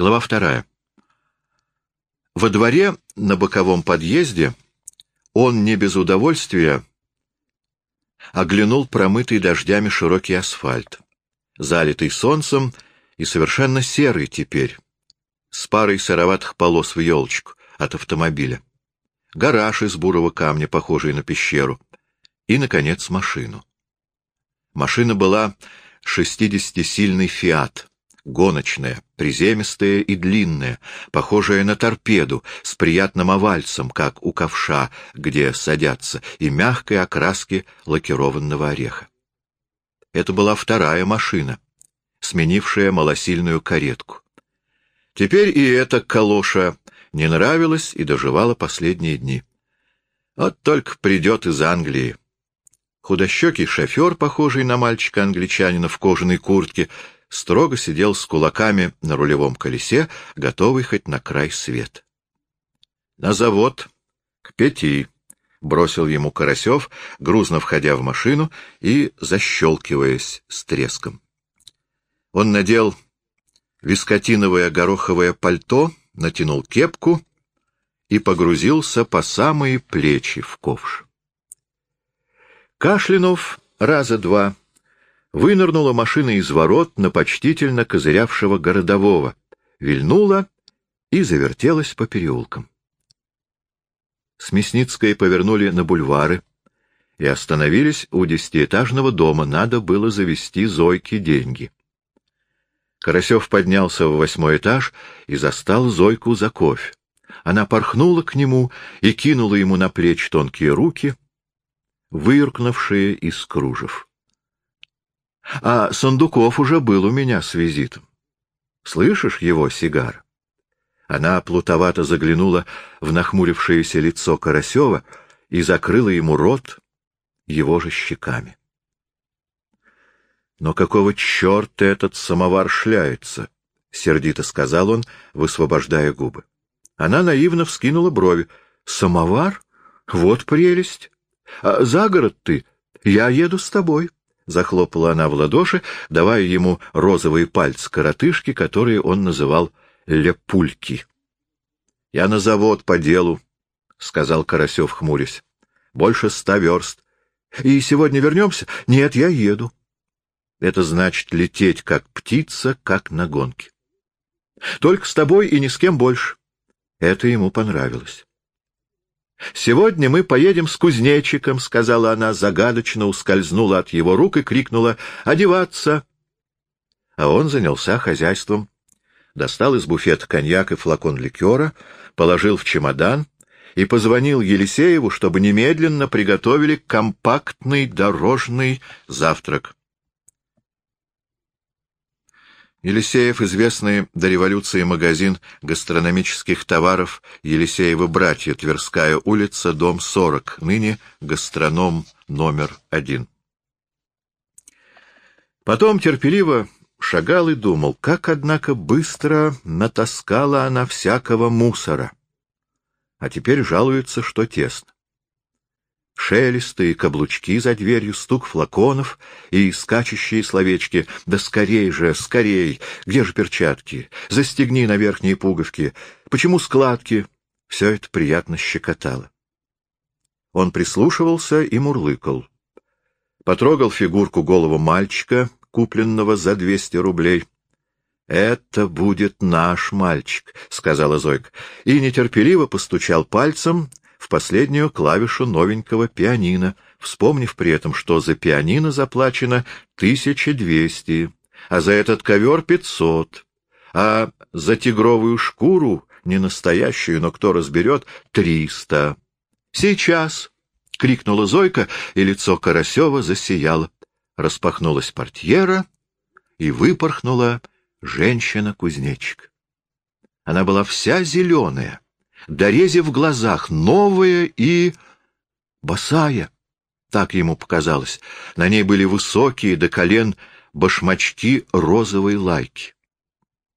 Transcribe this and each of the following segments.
Глава вторая. Во дворе на боковом подъезде он не без удовольствия оглянул промытый дождями широкий асфальт, залитый солнцем и совершенно серый теперь, с парой сыроватых полос в елочку от автомобиля, гараж из бурого камня, похожий на пещеру, и, наконец, машину. Машина была шестидесятисильный «Фиат», гоночная, приземистая и длинная, похожая на торпеду, с приятным овальцем, как у ковша, где садятся, и мягкой окраски лакированного ореха. Это была вторая машина, сменившая малосильную каретку. Теперь и эта калоша не нравилась и доживала последние дни. Вот только придет из Англии. Худощекий шофер, похожий на мальчика-англичанина в кожаной куртке, строго сидел с кулаками на рулевом колесе, готовый хоть на край свет. — На завод. К пяти. — бросил ему Карасев, грузно входя в машину и защелкиваясь с треском. Он надел вискотиновое гороховое пальто, натянул кепку и погрузился по самые плечи в ковш. Кашлянув раза два вынырнула машина из ворот на почтительно козырявшего городового, вильнула и завертелась по переулкам. С Мясницкой повернули на бульвары и остановились у десятиэтажного дома, надо было завести Зойке деньги. Карасев поднялся в восьмой этаж и застал Зойку за кофе. Она порхнула к нему и кинула ему на плечи тонкие руки, выркнувшие из кружев. А Сундуков уже был у меня с визитом. Слышишь его сигар? Она плутовато заглянула в нахмурившееся лицо Карасева и закрыла ему рот его же щеками. «Но какого черта этот самовар шляется?» — сердито сказал он, высвобождая губы. Она наивно вскинула брови. «Самовар? Вот прелесть! А за город ты? Я еду с тобой!» Захлопала она в ладоши, давая ему розовые пальцы-коротышки, которые он называл лепульки. — Я на завод по делу, — сказал Карасев, хмурясь. — Больше ста верст. — И сегодня вернемся? — Нет, я еду. Это значит лететь, как птица, как на гонке. — Только с тобой и ни с кем больше. Это ему понравилось. «Сегодня мы поедем с кузнечиком», — сказала она, загадочно ускользнула от его рук и крикнула «Одеваться!». А он занялся хозяйством. Достал из буфета коньяк и флакон ликера, положил в чемодан и позвонил Елисееву, чтобы немедленно приготовили компактный дорожный завтрак. Елисеев, известный до революции магазин гастрономических товаров Елисеева братья, Тверская улица, дом 40, ныне гастроном номер один. Потом терпеливо шагал и думал, как, однако, быстро натаскала она всякого мусора. А теперь жалуется, что тесно шелесты и каблучки за дверью, стук флаконов и скачущие словечки. «Да скорей же, скорей! Где же перчатки? Застегни на верхние пуговки. Почему складки?» Все это приятно щекотало. Он прислушивался и мурлыкал. Потрогал фигурку голого мальчика, купленного за двести рублей. «Это будет наш мальчик», — сказала Зойка, и нетерпеливо постучал пальцем в последнюю клавишу новенького пианино, вспомнив при этом, что за пианино заплачено 1200, а за этот ковер 500, а за тигровую шкуру, не настоящую, но кто разберет, 300. «Сейчас!» — крикнула Зойка, и лицо Карасева засияло. Распахнулась портьера, и выпорхнула женщина-кузнечик. Она была вся зеленая, дорези в глазах, новая и... босая. Так ему показалось. На ней были высокие до колен башмачки розовой лайки.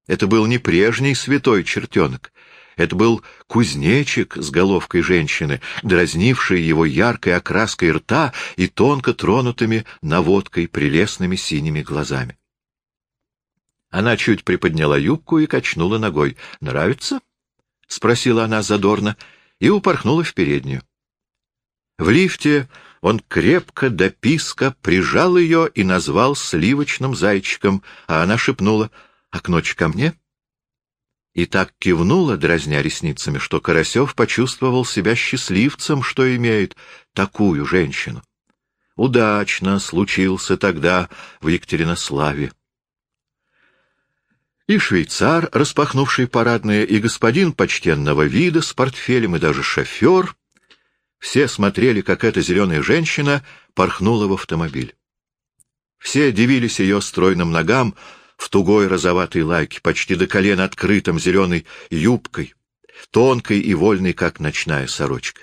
Это был не прежний святой чертенок. Это был кузнечик с головкой женщины, дразнивший его яркой окраской рта и тонко тронутыми наводкой прелестными синими глазами. Она чуть приподняла юбку и качнула ногой. «Нравится?» — спросила она задорно и упорхнула в переднюю. В лифте он крепко до писка прижал ее и назвал сливочным зайчиком, а она шепнула «А ко мне?» И так кивнула, дразня ресницами, что Карасев почувствовал себя счастливцем, что имеет такую женщину. Удачно случился тогда в Екатеринославе. И швейцар, распахнувший парадное, и господин почтенного вида с портфелем, и даже шофер все смотрели, как эта зеленая женщина порхнула в автомобиль. Все дивились ее стройным ногам в тугой розоватой лайке, почти до колен открытым зеленой юбкой, тонкой и вольной, как ночная сорочка.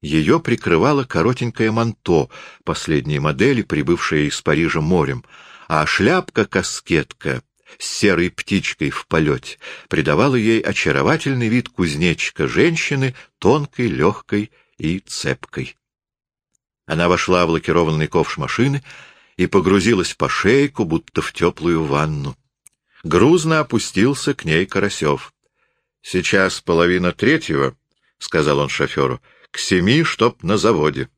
Ее прикрывало коротенькое манто последней модели, прибывшее из Парижа морем, а шляпка-каскетка с серой птичкой в полете придавала ей очаровательный вид кузнечика женщины, тонкой, легкой и цепкой. Она вошла в лакированный ковш машины и погрузилась по шейку, будто в теплую ванну. Грузно опустился к ней Карасев. — Сейчас половина третьего, — сказал он шоферу, — к семи, чтоб на заводе.